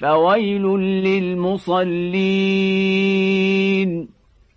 فويل للمصلين.